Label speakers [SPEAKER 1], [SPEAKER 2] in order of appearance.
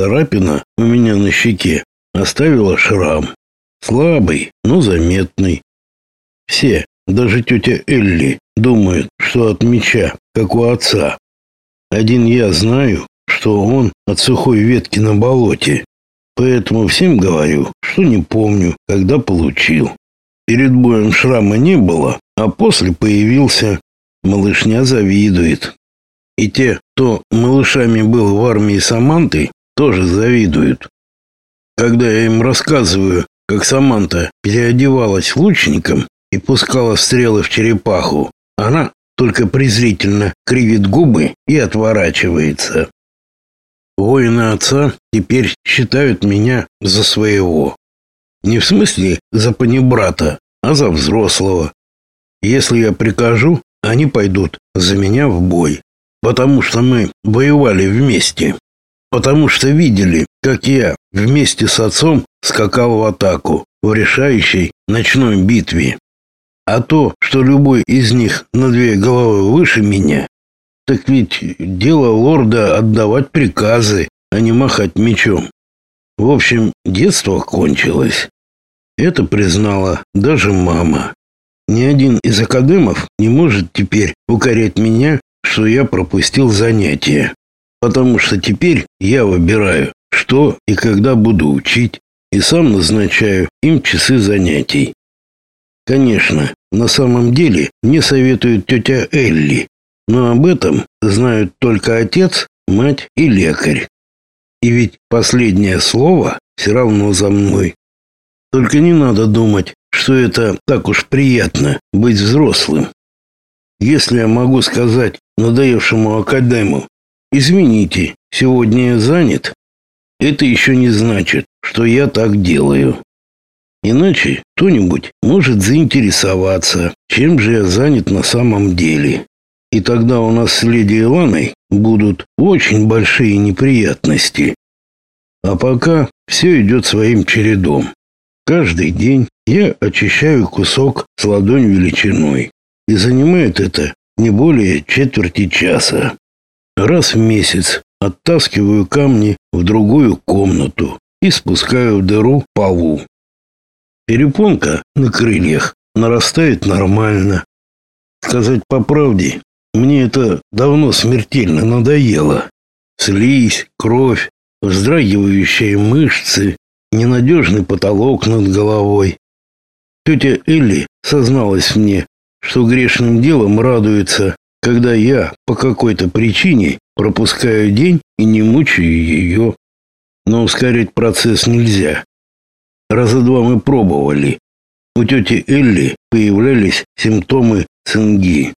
[SPEAKER 1] царапина у меня на щеке оставила шрам. Слабый, но заметный. Все, даже тетя Элли, думают, что от меча, как у отца. Один я знаю, что он от сухой ветки на болоте. Поэтому всем говорю, что не помню, когда получил. Перед боем шрама не было, а после появился. Малышня завидует. И те, кто малышами был в армии Саманты, тоже завидуют. Когда я им рассказываю, как Саманта переодевалась лучником и пускала стрелы в черепаху, она только презрительно кривит губы и отворачивается. Воины отца теперь считают меня за своего. Не в смысле за панибрата, а за взрослого. Если я прикажу, они пойдут за меня в бой, потому что мы воевали вместе, потому что видели, как я вместе с отцом скакал в атаку в решающей ночной битве. А то, что любой из них на две головы выше меня, так ведь дело лорда отдавать приказы, а не махать мечом. В общем, детство кончилось. Это признала даже мама. Ни один из академов не может теперь укорять меня, что я пропустил занятия. Потому что теперь я выбираю, что и когда буду учить, и сам назначаю им часы занятий. Конечно, на самом деле мне советует тетя Элли, но об этом знают только отец, мать и лекарь. И ведь последнее слово все равно за мной. Только не надо думать, что это так уж приятно быть взрослым. Если я могу сказать надоевшему академу, извините, сегодня я занят, это еще не значит, что я так делаю. Иначе кто-нибудь может заинтересоваться, чем же я занят на самом деле. И тогда у нас с леди Иланой будут очень большие неприятности. А пока все идет своим чередом. Каждый день я очищаю кусок с ладонь величиной, и занимает это не более четверти часа. Раз в месяц оттаскиваю камни в другую комнату и спускаю в дыру полу. Перепонка на крыльях нарастает нормально. Сказать по правде, мне это давно смертельно надоело. Слизь, кровь, вздрагивающие мышцы, ненадежный потолок над головой. Тетя Элли созналась мне, что грешным делом радуется, когда я по какой-то причине пропускаю день и не мучаю ее. Но ускорить процесс нельзя. Раза два мы пробовали. У тети Элли появлялись симптомы цинги.